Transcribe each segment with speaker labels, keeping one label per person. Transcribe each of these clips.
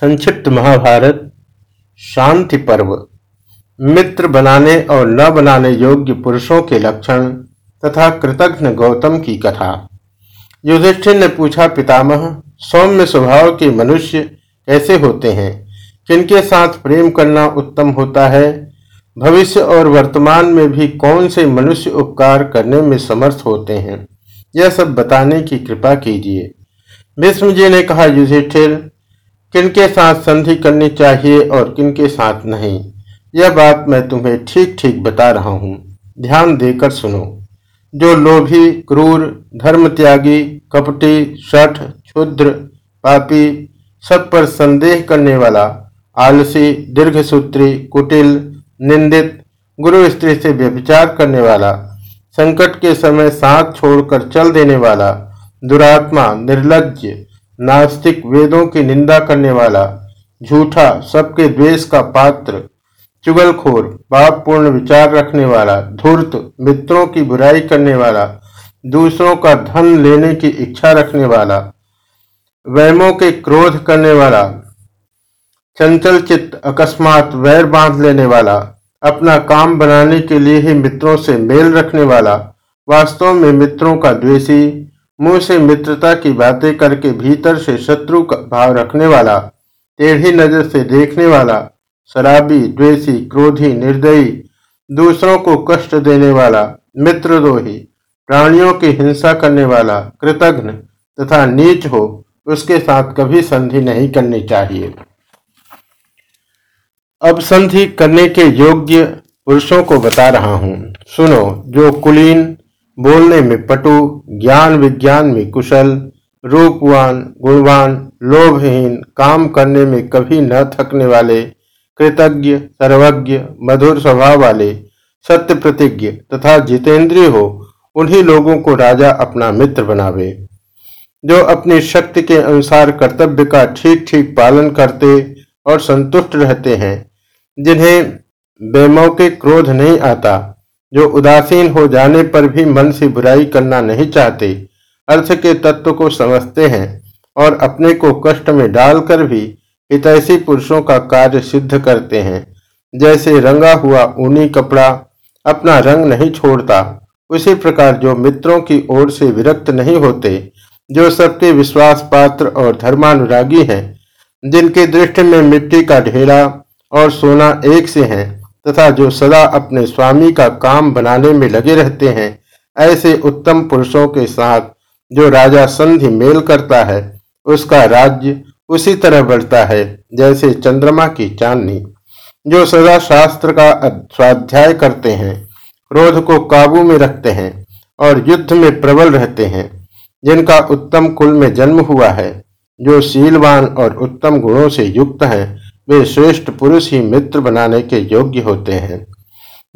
Speaker 1: संक्षिप्त महाभारत, शांति पर्व। मित्र बनाने और न बनाने योग्य पुरुषों के लक्षण तथा कृतघ्न गौतम की कथा। युधिष्ठिर ने पूछा, पितामह, सौम्य स्वभाव के मनुष्य कैसे होते हैं? किनके साथ प्रेम करना उत्तम होता है? भविष्य और वर्तमान में भी कौन से मनुष्य उपकार करने में समर्थ होते हैं? यह सब बताने की कृपा कीजिए। भीष्म जी ने कहा, युधिष्ठिर किनके साथ संधि करनी चाहिए और किनके साथ नहीं? यह बात मैं तुम्हें ठीक ठीक बता रहा हूँ। ध्यान देकर सुनो। जो लोभी, क्रूर धर्म त्यागी कपटी, शठ, क्षुद्र, पापी, सब पर संदेह करने वाला, आलसी, दीर्घसूत्री, कुटिल, निंदित, गुरु स्त्री से व्यभिचार करने वाला, संकट के समय साथ छोड़कर चल देने वाला, दुरात्मा निर्लज नास्तिक वेदों की निंदा करने वाला, झूठा, सबके द्वेष का पात्र, चुगलखोर पाप पूर्ण विचार रखने वाला, धूर्त, मित्रों की बुराई करने वाला, दूसरों का धन लेने की इच्छा रखने वाला, वैमों के क्रोध करने वाला, चंचल चित्त, अकस्मात वैर बाँध लेने वाला, अपना काम बनाने के लिए ही मित्रों से मेल रखने वाला, वास्तव में मित्रों का द्वेषी मुँह से मित्रता की बातें करके भीतर से शत्रु का भाव रखने वाला, टेढ़ी नज़र से देखने वाला, शराबी, द्वेषी, क्रोधी, निर्दयी, दूसरों को कष्ट देने वाला, मित्रद्रोही, प्राणियों की हिंसा करने वाला, कृतघ्न तथा नीच हो, उसके साथ कभी संधि नहीं करनी चाहिए। अब संधि करने के योग्य पुरुषों को बता रहा हूँ। सुनो, जो कुलीन बोलने में पटु, ज्ञान विज्ञान में कुशल, रूपवान, गुणवान, लोभहीन, काम करने में कभी न थकने वाले, कृतज्ञ, सर्वज्ञ, मधुर स्वभाव वाले, सत्य प्रतिज्ञ तथा जितेंद्रिय हो, उन्हीं लोगों को राजा अपना मित्र बनावे। जो अपनी शक्ति के अनुसार कर्तव्य का ठीक ठीक पालन करते और संतुष्ट रहते हैं, जिन्हें बेमौके क्रोध नहीं आता जो उदासीन हो जाने पर भी मन से बुराई करना नहीं चाहते। अर्थ के तत्व को समझते हैं और अपने को कष्ट में डालकर भी हितैषी पुरुषों का कार्य सिद्ध करते हैं। जैसे रंगा हुआ ऊनी कपड़ा अपना रंग नहीं छोड़ता, उसी प्रकार जो मित्रों की ओर से विरक्त नहीं होते, जो सबके विश्वास पात्र और धर्मानुरागी हैं, जिनके दृष्टि में मिट्टी का ढेरा और सोना एक से हैं तथा जो सदा अपने स्वामी का काम बनाने में लगे रहते हैं, ऐसे उत्तम पुरुषों के साथ जो राजा संधि मेल करता है, उसका राज्य उसी तरह बढ़ता है, जैसे चंद्रमा की चांदनी। जो सदा शास्त्र का स्वाध्याय करते हैं, क्रोध को काबू में रखते हैं और युद्ध में प्रबल रहते हैं, जिनका उत्तम कुल में जन्म हुआ है, जो शीलवान और उत्तम गुणों से युक्त हैं वे श्रेष्ठ पुरुष ही मित्र बनाने के योग्य होते हैं।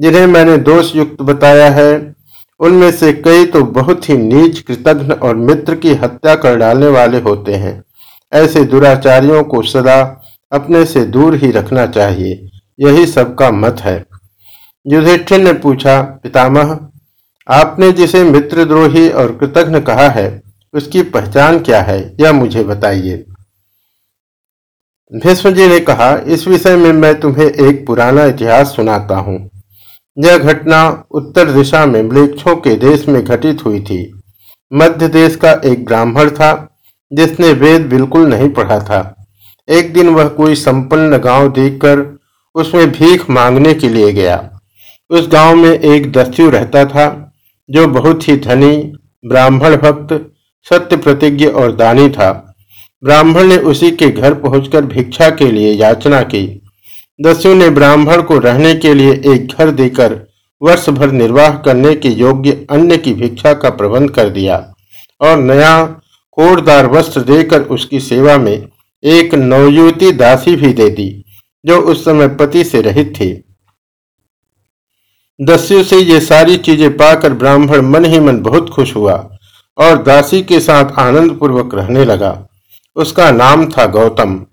Speaker 1: जिन्हें मैंने दोष युक्त बताया है, उनमें से कई तो बहुत ही नीच, कृतघ्न और मित्र की हत्या कर डालने वाले होते हैं। ऐसे दुराचारियों को सदा अपने से दूर ही रखना चाहिए। यही सबका मत है। युधिष्ठिर ने पूछा, पितामह, आपने जिसे मित्रद्रोही और कृतघ्न कहा है, उसकी पहचान क्या है? यह मुझे बताइए। भीष्म जी ने कहा, इस विषय में मैं तुम्हें एक पुराना इतिहास सुनाता हूँ। यह घटना उत्तर दिशा में मृक्षों के देश में घटित हुई थी। मध्य देश का एक ब्राह्मण था, जिसने वेद बिल्कुल नहीं पढ़ा था। एक दिन वह कोई संपन्न गाँव देखकर उसमें भीख मांगने के लिए गया। उस गाँव में एक दस्यु रहता था, जो बहुत ही धनी, ब्राह्मण भक्त, सत्य प्रतिज्ञ और दानी था। ब्राह्मण ने उसी के घर पहुंचकर भिक्षा के लिए याचना की। दस्यु ने ब्राह्मण को रहने के लिए एक घर देकर वर्ष भर निर्वाह करने के योग्य अन्य की भिक्षा का प्रबंध कर दिया और नया कोरदार वस्त्र देकर उसकी सेवा में एक नवयुवती दासी भी दे दी, जो उस समय पति से रहित थी। दस्यु से ये सारी चीज़ें पाकर ब्राह्मण मन ही मन बहुत खुश हुआ और दासी के साथ आनंद पूर्वक रहने लगा। उसका नाम था गौतम।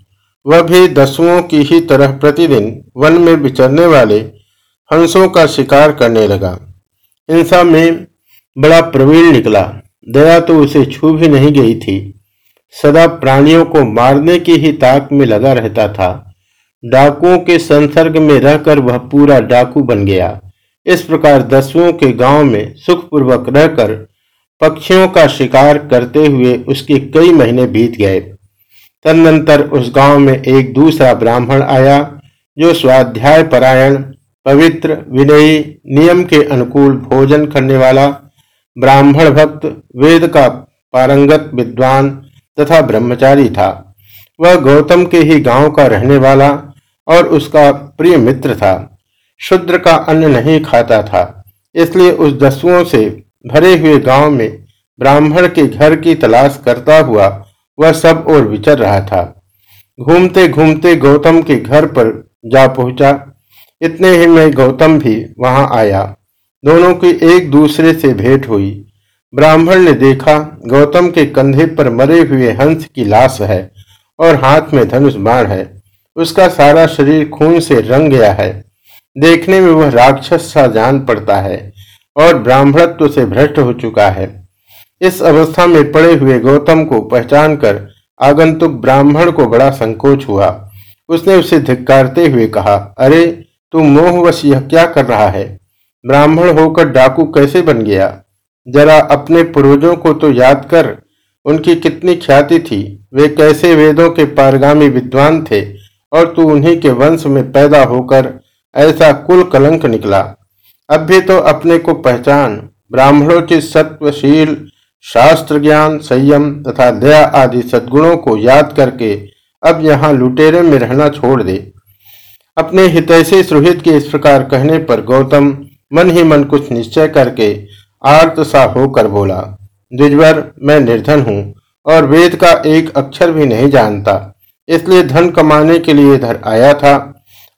Speaker 1: वह भी दसुओं की ही तरह प्रतिदिन वन में विचरने वाले हंसों का शिकार करने लगा। हिंसा में बड़ा प्रवीण निकला। दया तो उसे छू भी नहीं गई थी। सदा प्राणियों को मारने की ही ताक में लगा रहता था। डाकुओं के संसर्ग में रहकर वह पूरा डाकू बन गया। इस प्रकार दसुओं के गाँव में सुखपूर्वक रहकर पक्षियों का शिकार करते हुए उसके कई महीने बीत गए। तदनंतर उस गाँव में एक दूसरा ब्राह्मण आया, जो स्वाध्याय परायण, पवित्र, विनयी, नियम के अनुकूल भोजन करने वाला, ब्राह्मण भक्त, वेद का पारंगत विद्वान तथा ब्रह्मचारी था। वह गौतम के ही गाँव का रहने वाला और उसका प्रिय मित्र था। शुद्र का अन्न नहीं खाता था, इसलिए उस दसुओं से भरे हुए गाँव में ब्राह्मण के घर की तलाश करता हुआ वह सब और विचर रहा था। घूमते घूमते गौतम के घर पर जा पहुँचा। इतने ही में गौतम भी वहाँ आया। दोनों की एक दूसरे से भेंट हुई। ब्राह्मण ने देखा, गौतम के कंधे पर मरे हुए हंस की लाश है और हाथ में धनुष बाण है। उसका सारा शरीर खून से रंग गया है। देखने में वह राक्षस सा जान पड़ता है। और ब्राह्मणत्व से भ्रष्ट हो चुका है। इस अवस्था में पड़े हुए गौतम को पहचान कर आगंतुक ब्राह्मण को बड़ा संकोच हुआ। उसने उसे धिक्कारते हुए कहा, अरे, तू मोहवश यह क्या कर रहा है? ब्राह्मण होकर डाकू कैसे बन गया? जरा अपने पूर्वजों को तो याद कर, उनकी कितनी ख्याति थी। वे कैसे वेदों के पारगामी विद्वान थे और तू उन्हीं के वंश में पैदा होकर ऐसा कुल कलंक निकला? अब भी तो अपने को पहचान, ब्राह्मणों के सत्वशील शास्त्र ज्ञान संयम तथा दया आदि सद्गुणों को याद करके अब यहाँ लुटेरे में रहना छोड़ दे। अपने हितैषी सुहित के इस प्रकार कहने पर गौतम मन ही मन कुछ निश्चय करके आर्त सा होकर बोला, द्विजवर, मैं निर्धन हूँ और वेद का एक अक्षर भी नहीं जानता, इसलिए धन कमाने के लिए इधर आया था।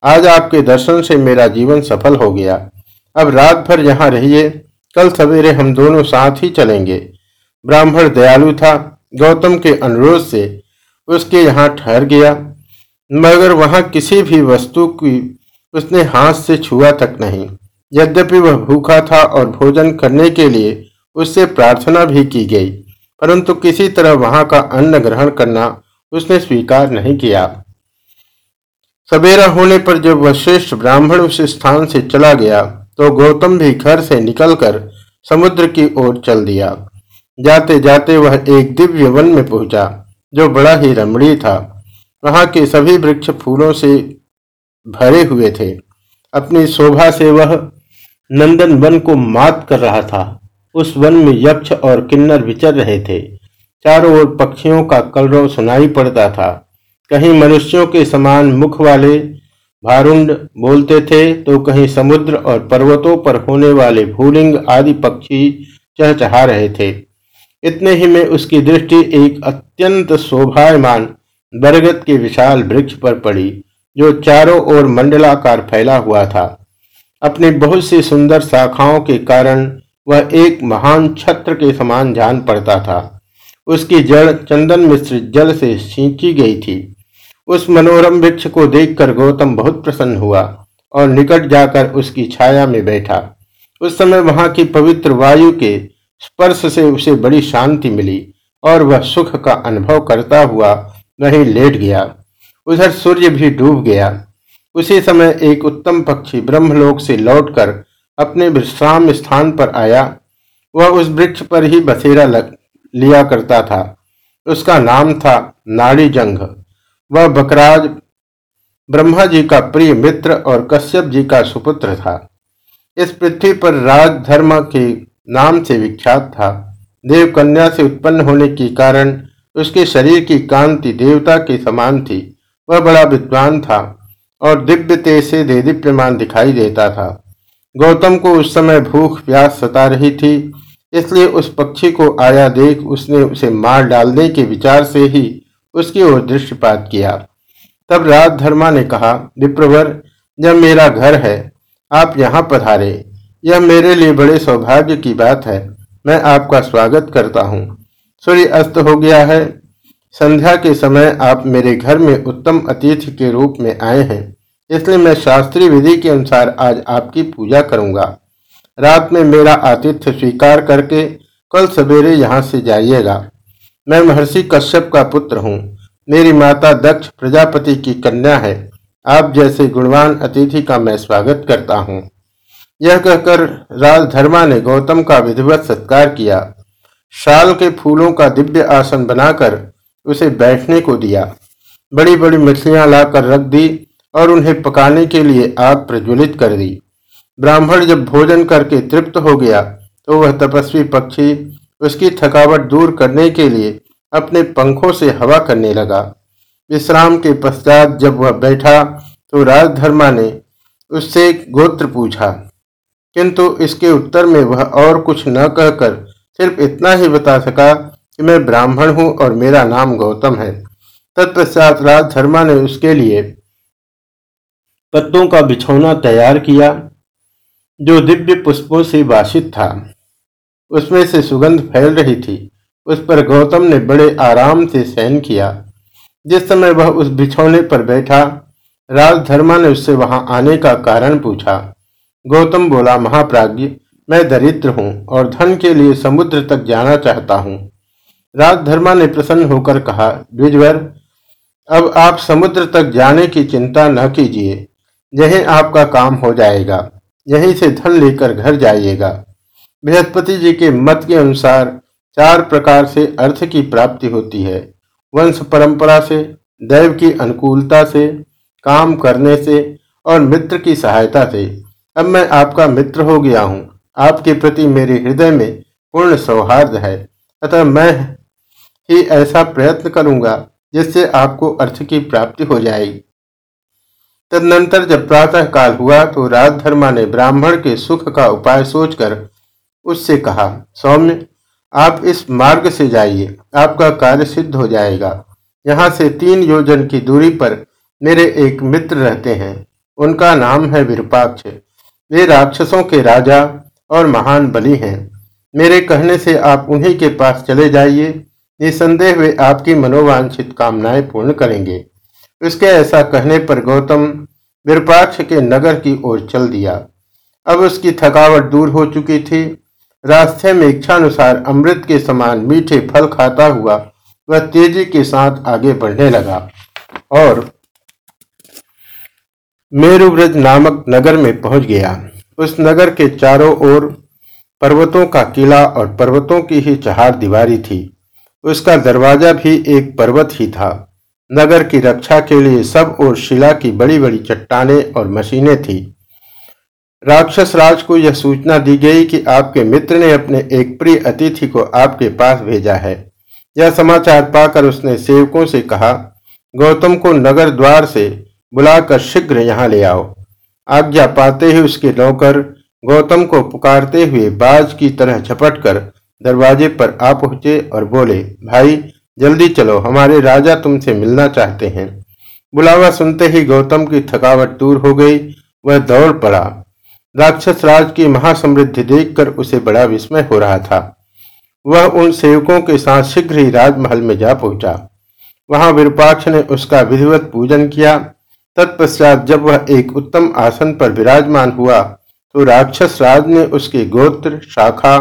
Speaker 1: आज आपके दर्शन से मेरा जीवन सफल हो गया। अब रात भर यहाँ रहिए। कल सवेरे हम दोनों साथ ही चलेंगे। ब्राह्मण दयालु था, गौतम के अनुरोध से। उसके यहाँ ठहर गया। मगर वहाँ किसी भी वस्तु की उसने हाथ से छुआ तक नहीं। यद्यपि वह भूखा था और भोजन करने के लिए उससे प्रार्थना भी की गई, परंतु किसी तरह वहाँ का अन्न ग्रहण करना उसने स्वीकार नहीं किया। सवेरा होने पर जब वह श्रेष्ठ ब्राह्मण उस स्थान से चला गया तो गौतम भी घर से निकलकर समुद्र की ओर चल दिया। जाते जाते वह एक दिव्य वन में पहुँचा, जो बड़ा ही रमणीय था। वहाँ के सभी वृक्ष फूलों से भरे हुए थे। अपनी शोभा से वह नंदन वन को मात कर रहा था। उस वन में यक्ष और किन्नर विचर रहे थे। चारों ओर पक्षियों का कलरव सुनाई पड़ता था। कहीं मनुष्यों के समान मुख वाले भारुंड बोलते थे तो कहीं समुद्र और पर्वतों पर होने वाले भूलिंग आदि पक्षी चहचहा रहे थे। इतने ही में उसकी दृष्टि एक अत्यंत शोभायमान बरगद के विशाल वृक्ष पर पड़ी, जो चारों ओर मंडलाकार फैला हुआ था। अपनी बहुत सी सुंदर शाखाओं के कारण वह एक महान छत्र के समान जान पड़ता था। उसकी जड़ चंदन मिश्र जल से सींची गई थी। उस मनोरम वृक्ष को देखकर गौतम बहुत प्रसन्न हुआ और निकट जाकर उसकी छाया में बैठा। उस समय वहाँ की पवित्र वायु के स्पर्श से उसे बड़ी शांति मिली और वह सुख का अनुभव करता हुआ वहीं लेट गया। उधर सूर्य भी डूब गया। उसी समय एक उत्तम पक्षी ब्रह्मलोक से लौटकर अपने विश्राम स्थान पर आया। वह उस वृक्ष पर ही बसेरा लग लिया करता था। उसका नाम था नाड़ी जंग वह बकराज ब्रह्मा जी का प्रिय मित्र और कश्यप जी का सुपुत्र था। इस पृथ्वी पर राज धर्म के नाम से विख्यात था। देव कन्या से उत्पन्न होने के कारण उसके शरीर की कांति देवता के समान थी। वह बड़ा विद्वान था और दिव्य तेज से दे दीप्यमान दिखाई देता था। गौतम को उस समय भूख प्यास सता रही थी, इसलिए उस पक्षी को आया देख उसने उसे मार डालने के विचार से ही उसकी ओर दृष्टिपात किया। तब राज धर्मा ने कहा, विप्रवर जब मेरा घर है, आप यहाँ पधारे। यह मेरे लिए बड़े सौभाग्य की बात है। मैं आपका स्वागत करता हूँ। सूर्य अस्त हो गया है। संध्या के समय आप मेरे घर में उत्तम अतिथि के रूप में आए हैं। इसलिए मैं शास्त्रीय विधि के अनुसार आज आपकी पूजा करूँगा। रात में मेरा आतिथ्य स्वीकार करके कल सवेरे यहाँ से जाइएगा। मैं महर्षि कश्यप का पुत्र हूँ। मेरी माता दक्ष प्रजापति की कन्या है। आप जैसे गुणवान अतिथि का मैं स्वागत करता हूँ। यह कहकर राजधर्मा ने गौतम का विधिवत सत्कार किया। शाल के फूलों का दिव्य आसन बनाकर उसे बैठने को दिया। बड़ी बड़ी मछलियाँ लाकर रख दी और उन्हें पकाने के लिए आग प्रज्वलित कर दी। ब्राह्मण जब भोजन करके तृप्त हो गया तो वह तपस्वी पक्षी उसकी थकावट दूर करने के लिए अपने पंखों से हवा करने लगा। विश्राम के पश्चात जब वह बैठा तो राजधर्मा ने उससे गोत्र पूछा। किंतु इसके उत्तर में वह और कुछ न कहकर सिर्फ़ इतना ही बता सका कि मैं ब्राह्मण हूँ और मेरा नाम गौतम है। तत्पश्चात राजधर्मा ने उसके लिए पत्तों का बिछौना तैयार किया, जो दिव्य पुष्पों से वासित था। उसमें से सुगंध फैल रही थी। उस पर गौतम ने बड़े आराम से सहन किया। जिस समय वह उस बिछौने पर बैठा, राजधर्मा ने उससे वहाँ आने का कारण पूछा। गौतम बोला महाप्राज्य मैं दरिद्र हूँ और धन के लिए समुद्र तक जाना चाहता हूँ। राजधर्मा ने प्रसन्न होकर कहा, द्विजवर, अब आप समुद्र तक जाने की चिंता न कीजिए। यही आपका काम हो जाएगा। यहीं से धन लेकर घर जाइएगा। बृहस्पति जी के मत के अनुसार चार प्रकार से अर्थ की प्राप्ति होती है। वंश परंपरा से, दैव की अनुकूलता से, काम करने से और मित्र की सहायता से। अब मैं आपका मित्र हो गया हूँ। आपके प्रति मेरे हृदय में पूर्ण सौहार्द है। अतः मैं ही ऐसा प्रयत्न करूँगा जिससे आपको अर्थ की प्राप्ति हो जाएगी। तदनंतर जब प्रातः काल हुआ तो राजधर्मा ने ब्राह्मण के सुख का उपाय सोचकर उससे कहा, सौम्य, आप इस मार्ग से जाइए, आपका कार्य सिद्ध हो जाएगा। यहाँ से तीन योजन की दूरी पर मेरे एक मित्र रहते हैं। उनका नाम है विरूपाक्ष। वे राक्षसों के राजा और महान बलि हैं। मेरे कहने से आप उन्हीं के पास चले जाइए। निसंदेह वे आपकी मनोवांछित कामनाएँ पूर्ण करेंगे। उसके ऐसा कहने पर गौतम विरूपाक्ष के नगर की ओर चल दिया। अब उसकी थकावट दूर हो चुकी थी। रास्ते में इच्छानुसार अमृत के समान मीठे फल खाता हुआ, वह तेज़ी के साथ आगे बढ़ने लगा। और मेरुव्रज नामक नगर में पहुँच गया। उस नगर के चारों ओर पर्वतों का किला और पर्वतों की ही चहार दीवारी थी। उसका दरवाज़ा भी एक पर्वत ही था। नगर की रक्षा के लिए सब और शिला की बड़ी बड़ी चट्टाने और मशीनें थी। राक्षस राज को यह सूचना दी गई कि आपके मित्र ने अपने एक प्रिय अतिथि को आपके पास भेजा है। यह समाचार पाकर उसने सेवकों से कहा, गौतम को नगर द्वार से बुलाकर शीघ्र यहाँ ले आओ। आज्ञा पाते ही उसके नौकर गौतम को पुकारते हुए बाज की तरह झपट कर दरवाजे पर आ पहुँचे और बोले, भाई, जल्दी चलो, हमारे राजा तुमसे मिलना चाहते हैं। बुलावा सुनते ही गौतम की थकावट दूर हो गई, वह दौड़ पड़ा। राक्षस राज की महासमृद्धि देखकर उसे बड़ा विस्मय हो रहा था। वह उन सेवकों के साथ शीघ्र ही राजमहल में जा पहुँचा। वहाँ विरूपाक्ष ने उसका विधिवत पूजन किया। तत्पश्चात जब वह एक उत्तम आसन पर विराजमान हुआ तो राक्षस राज ने उसके गोत्र, शाखा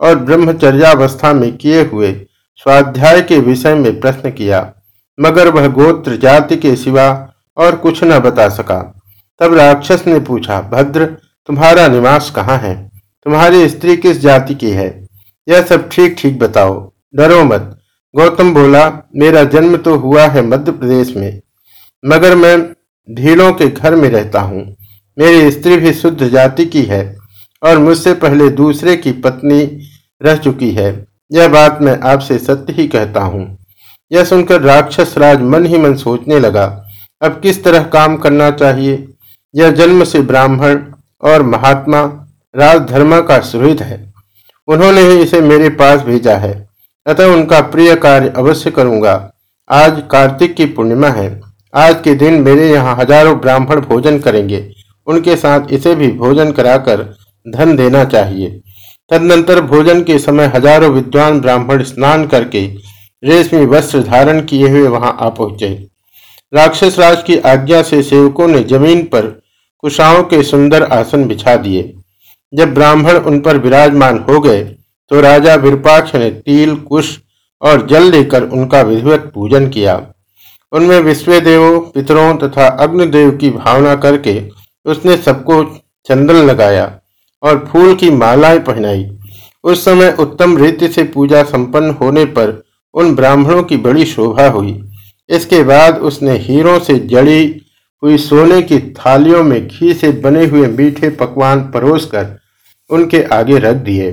Speaker 1: और ब्रह्मचर्यावस्था में किए हुए स्वाध्याय के विषय में प्रश्न किया, मगर वह गोत्र, जाति के सिवा और कुछ न बता सका। तब राक्षस ने पूछा, भद्र तुम्हारा निवास कहाँ है? तुम्हारी स्त्री किस जाति की है? यह सब ठीक ठीक बताओ। डरो मत। गौतम बोला, मेरा जन्म तो हुआ है मध्य प्रदेश में, मगर मैं ढीलों के घर में रहता हूँ। मेरी स्त्री भी शुद्ध जाति की है, और मुझसे पहले दूसरे की पत्नी रह चुकी है। यह बात मैं आपसे सत्य ही कहता हूँ। यह सुनकर राक्षस राज मन ही मन सोचने लगा, अब किस तरह काम करना चाहिए? यह जन्म से ब्राह्मण और महात्मा राजधर्मा का सुहृद है। उन्होंने ही इसे मेरे पास भेजा है। अतः उनका प्रिय कार्य अवश्य करूँगा। आज कार्तिक की पूर्णिमा है। आज के दिन मेरे यहाँ हज़ारों ब्राह्मण भोजन करेंगे। उनके साथ इसे भी भोजन कराकर धन देना चाहिए। तदनंतर भोजन के समय हज़ारों विद्वान ब्राह्मण स्नान करके रेशमी वस्त्र धारण किए हुए वहाँ आ पहुँचे। राक्षस राज की आज्ञा से सेवकों ने ज़मीन पर कुशाओं के सुंदर आसन बिछा दिए। जब ब्राह्मण उन पर विराजमान हो गए तो राजा विरूपाक्ष ने तिल, कुश और जल लेकर उनका विधिवत पूजन किया। उनमें विश्व देवों पितरों तथा अग्निदेव की भावना करके उसने सबको चंदन लगाया और फूल की मालाएँ पहनाई। उस समय उत्तम रीति से पूजा संपन्न होने पर उन ब्राह्मणों की बड़ी शोभा हुई। इसके बाद उसने हीरों से जड़ी हुई सोने की थालियों में घी से बने हुए मीठे पकवान परोसकर उनके आगे रख दिए।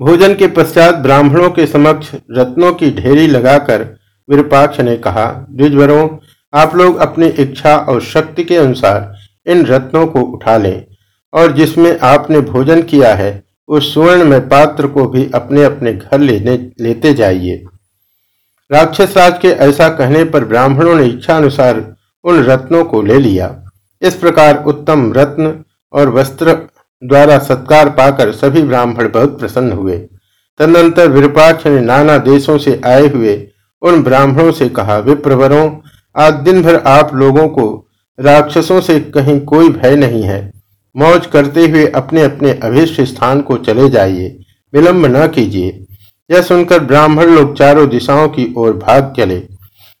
Speaker 1: भोजन के पश्चात ब्राह्मणों के समक्ष रत्नों की ढेरी लगाकर विरूपाक्ष ने कहा, द्विजवरों, आप लोग अपनी इच्छा और शक्ति के अनुसार इन रत्नों को उठा लें और जिसमें आपने भोजन किया है, उस सुवर्ण में पात्र को भी अपने अपने घर लेने, लेते जाइए। राक्षस राज के ऐसा कहने पर ब्राह्मणों ने इच्छा अनुसार उन रत्नों को ले लिया। इस प्रकार उत्तम रत्न और वस्त्र द्वारा सत्कार पाकर सभी ब्राह्मण बहुत प्रसन्न हुए। तदनंतर विरूपाक्ष ने नाना देशों से आए हुए उन ब्राह्मणों से कहा, विप्रवरों, आज दिन भर आप लोगों को राक्षसों से कहीं कोई भय नहीं है। मौज करते हुए अपने अपने अभिष्ट स्थान को चले जाइए। विलंब न कीजिए। यह सुनकर ब्राह्मण लोग चारों दिशाओं की ओर भाग चले।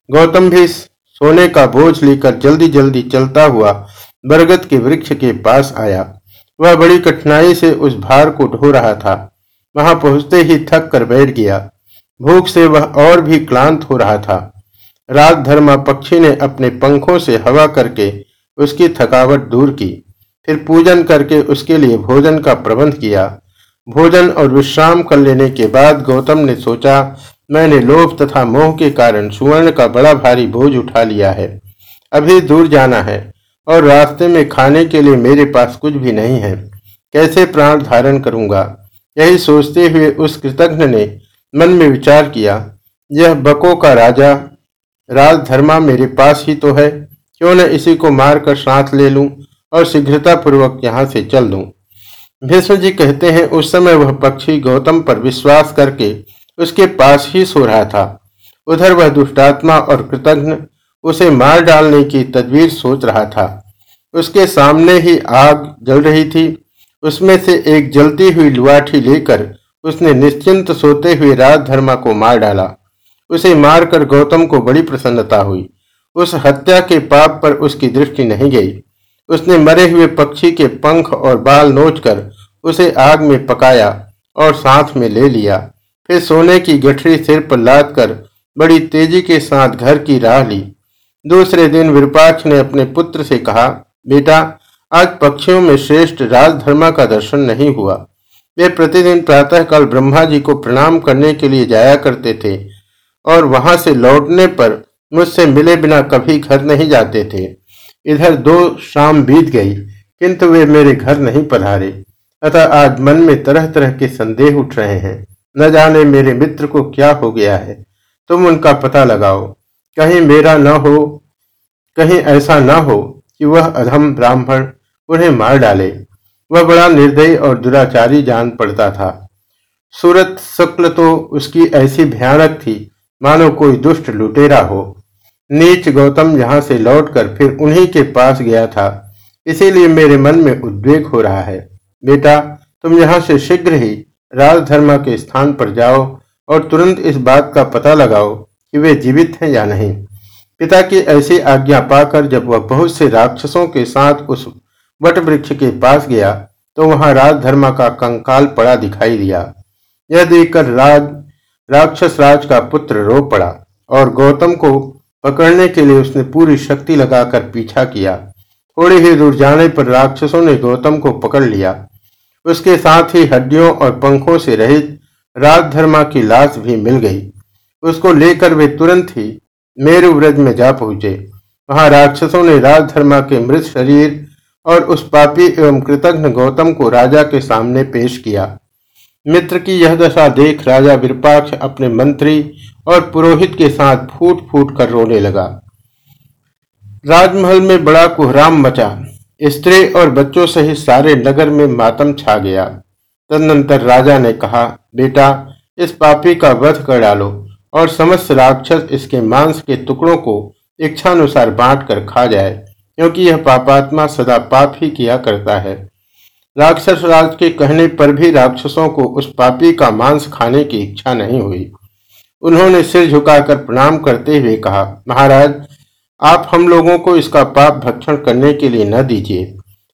Speaker 1: गौतम भी सोने का बोझ लेकर जल्दी जल्दी चलता हुआ बरगद के वृक्ष के पास आया। वह बड़ी कठिनाई से उस भार को ढो रहा था। वहाँ पहुँचते ही थक कर बैठ गया। भूख से वह और भी क्लांत हो रहा था। रात धर्मा पक्षी ने अपने पंखों से हवा करके उसकी थकावट दूर की। फिर पूजन करके उसके लिए भोजन का प्रबंध किया। भोजन और विश्राम कर लेने के बाद गौतम ने सोचा, मैंने लोभ तथा मोह के कारण सुवर्ण का बड़ा भारी बोझ उठा लिया है। अभी दूर जाना है और रास्ते में खाने के लिए मेरे पास कुछ भी नहीं है। कैसे प्राण धारण करूँगा? यही सोचते हुए उस कृतज्ञ ने मन में विचार किया, यह बको का राजा राजधर्मा मेरे पास ही तो है। क्यों न इसी को मारकर साथ ले लूँ और शीघ्रता पूर्वक यहाँ से चल दूँ? भीष्म जी कहते हैं, उस समय वह पक्षी गौतम पर विश्वास करके उसके पास ही सो रहा था। उधर वह दुष्टात्मा और कृतज्ञ उसे मार डालने की तदवीर सोच रहा था। उसके सामने ही आग जल रही थी। उसमें से एक जलती हुई लुआठी लेकर उसने निश्चिंत सोते हुए राजधर्मा को मार डाला। उसे मारकर गौतम को बड़ी प्रसन्नता हुई। उस हत्या के पाप पर उसकी दृष्टि नहीं गई। उसने मरे हुए पक्षी के पंख और बाल नोचकर उसे आग में पकाया और साथ में ले लिया। फिर सोने की गठरी सिर पर लाद कर बड़ी तेज़ी के साथ घर की राह ली। दूसरे दिन विरूपाक्ष ने अपने पुत्र से कहा, बेटा, आज पक्षियों में श्रेष्ठ राजधर्मा का दर्शन नहीं हुआ। वे प्रतिदिन प्रातःकाल ब्रह्मा जी को प्रणाम करने के लिए जाया करते थे और वहाँ से लौटने पर मुझसे मिले बिना कभी घर नहीं जाते थे। इधर दो शाम बीत गई, किंतु वे मेरे घर नहीं पधारे। अतः आज मन में तरह तरह के संदेह उठ रहे हैं। न जाने मेरे मित्र को क्या हो गया है। तुम उनका पता लगाओ। कहीं मेरा न हो, कहीं ऐसा न हो कि वह अधम ब्राह्मण उन्हें मार डाले। वह बड़ा निर्दयी और दुराचारी जान पड़ता था। सूरत शुक्ल तो उसकी ऐसी भयानक थी, मानो कोई दुष्ट लुटेरा हो। नीच गौतम यहाँ से लौटकर फिर उन्हीं के पास गया था। इसीलिए मेरे मन में उद्वेग हो रहा है। बेटा, तुम यहाँ से शीघ्र ही राजधर्मा के स्थान पर जाओ और तुरंत इस बात का पता लगाओ कि वे जीवित हैं या नहीं। पिता की ऐसी आज्ञा पाकर जब वह बहुत से राक्षसों के साथ उस वट वृक्ष के पास गया तो वहाँ राजधर्मा का कंकाल पड़ा दिखाई दिया। यह देखकर राज, राक्षस राज का पुत्र रो पड़ा और गौतम को पकड़ने के लिए उसने पूरी शक्ति लगाकर पीछा किया। थोड़ी ही दूर जाने पर राक्षसों ने गौतम को पकड़ लिया। उसके साथ ही हड्डियों और पंखों से रहित राजधर्मा की लाश भी मिल गई। उसको लेकर वे तुरंत ही मेरु व्रज में जा पहुँचे। वहाँ राक्षसों ने राजधर्मा के मृत शरीर और उस पापी एवं कृतघ्न गौतम को राजा के सामने पेश किया। मित्र की यह दशा देख राजा विरपाक्ष अपने मंत्री और पुरोहित के साथ फूट फूट कर रोने लगा। राजमहल में बड़ा कुहराम मचा। स्त्री और बच्चों सहित सारे नगर में मातम छा गया। तदनंतर राजा ने कहा, बेटा, इस पापी का वध कर डालो और समस्त राक्षस इसके मांस के टुकड़ों को इच्छानुसार बांट कर खा जाए, क्योंकि यह पापात्मा सदा पाप ही किया करता है। राक्षस राज के कहने पर भी राक्षसों को उस पापी का मांस खाने की इच्छा नहीं हुई। उन्होंने सिर झुकाकर प्रणाम करते हुए कहा, महाराज, आप हम लोगों को इसका पाप भक्षण करने के लिए न दीजिए।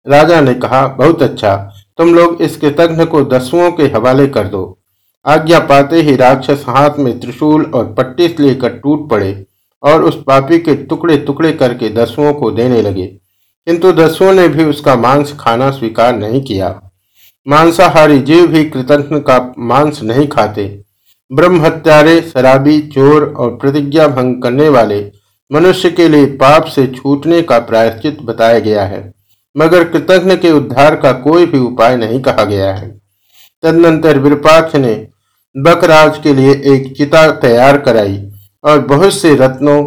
Speaker 1: राजा ने कहा, बहुत अच्छा तुम लोग इस कृतघ्न को दसुओं के हवाले कर दो। आज्ञा पाते ही राक्षस हाथ में त्रिशूल और पट्टी लेकर टूट पड़े और उस पापी के टुकड़े टुकड़े करके दसुओं को देने लगे। किंतु दसुओं ने भी उसका मांस खाना स्वीकार नहीं किया। मांसाहारी जीव भी कृतज्ञ का मांस नहीं खाते। ब्रह्म हत्यारे शराबी, चोर और प्रतिज्ञा भंग करने वाले मनुष्य के लिए पाप से छूटने का प्रायश्चित बताया गया है, मगर कृतज्ञ के उद्धार का कोई भी उपाय नहीं कहा गया है। तदनंतर विरूपाक्ष ने बकराज के लिए एक चिता तैयार कराई और बहुत से रत्नों,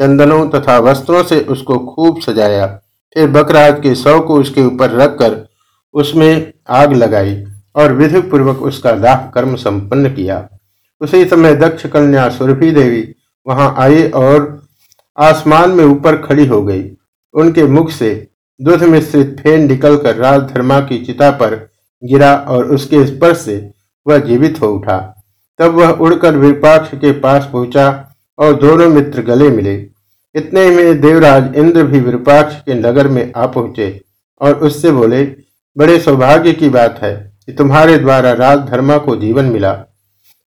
Speaker 1: चंदनों तथा वस्त्रों से उसको खूब सजाया। फिर बकराज के सौ को उसके ऊपर रखकर उसमें आग लगाई और विधि पूर्वक उसका दाह कर्म संपन्न किया। उसी समय दक्ष कन्या सुरभि देवी वहाँ आई और आसमान में ऊपर खड़ी हो गई। उनके मुख से दूध मिश्रित फेन निकलकर राजधर्मा की चिता पर गिरा और उसके स्पर्श से वह जीवित हो उठा। तब वह उड़कर विपाक्ष के पास पहुँचा और दोनों मित्र गले मिले। इतने में देवराज इंद्र भी विरूपाक्ष के नगर में आ पहुँचे और उससे बोले, बड़े सौभाग्य की बात है कि तुम्हारे द्वारा राजधर्मा को जीवन मिला।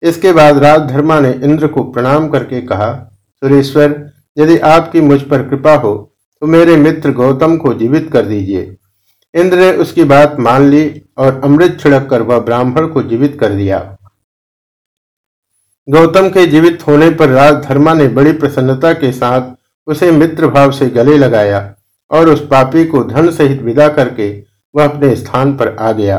Speaker 1: इसके बाद राजधर्मा ने इंद्र को प्रणाम करके कहा, सुरेश्वर, यदि आपकी मुझ पर कृपा हो तो मेरे मित्र गौतम को जीवित कर दीजिए इंद्र ने उसकी बात मान ली और अमृत छिड़क कर वह ब्राह्मण को जीवित कर दिया। गौतम के जीवित होने पर राजधर्मा ने बड़ी प्रसन्नता के साथ उसे मित्र भाव से गले लगाया और उस पापी को धन सहित विदा करके वह अपने स्थान पर आ गया।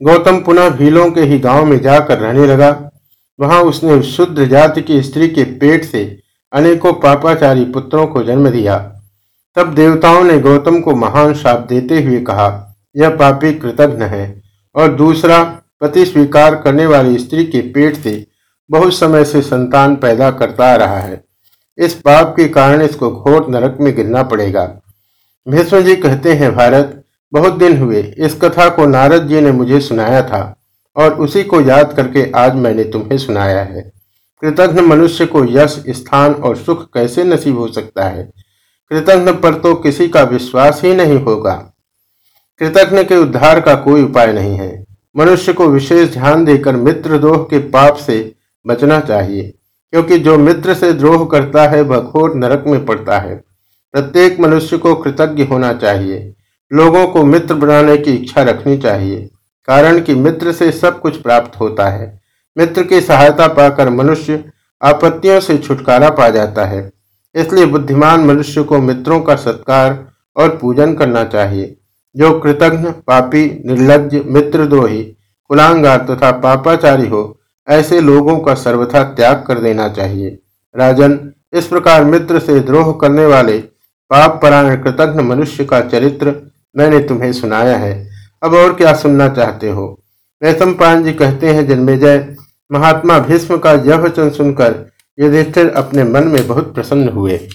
Speaker 1: गौतम पुनः भीलों के ही गाँव में जाकर रहने लगा। वहाँ उसने शुद्ध जाति की स्त्री के पेट से अनेकों पापाचारी पुत्रों को जन्म दिया। तब देवताओं ने गौतम को महान श्राप देते हुए कहा, यह पापी कृतघ्न है। और दूसरा, पति स्वीकार करने वाली स्त्री के पेट से बहुत समय से संतान पैदा करता रहा है। इस पाप के कारण इसको घोर नरक में गिरना पड़ेगा। भीष्म जी कहते हैं, भारत, बहुत दिन हुए, इस कथा को नारद जी ने मुझे सुनाया था, और उसी को याद करके आज मैंने तुम्हें सुनाया है। कृतघ्न मनुष्य को यश, स्थान और सुख कैसे नसीब हो सकता है? कृतज्ञ पर तो किसी का विश्वास ही नहीं होगा। कृतज्ञ के उद्धार का कोई उपाय नहीं है। मनुष्य को विशेष ध्यान देकर मित्र दोह के पाप से बचना चाहिए। क्योंकि जो मित्र से द्रोह करता है, वह घोर नरक में पड़ता है। प्रत्येक मनुष्य को कृतज्ञ होना चाहिए। लोगों को मित्र बनाने की इच्छा रखनी चाहिए। कारण कि मित्र से सब कुछ प्राप्त होता है। मित्र की सहायता पाकर मनुष्य आपत्तियों से छुटकारा पा जाता है। इसलिए बुद्धिमान मनुष्य को मित्रों का सत्कार और पूजन करना चाहिए। जो कृतज्ञ, पापी निर्लज मित्रद्रोही, कुलांगार तथा पापाचारी हो ऐसे लोगों का सर्वथा त्याग कर देना चाहिए। राजन, इस प्रकार मित्र से द्रोह करने वाले पाप परायण कृतज्ञ मनुष्य का चरित्र मैंने तुम्हें सुनाया है। अब और क्या सुनना चाहते हो? वैश्व पान जी कहते हैं, जन्मेजय, महात्मा भीष्म का यह वचन सुनकर युधिष्ठिर अपने मन में बहुत प्रसन्न हुए।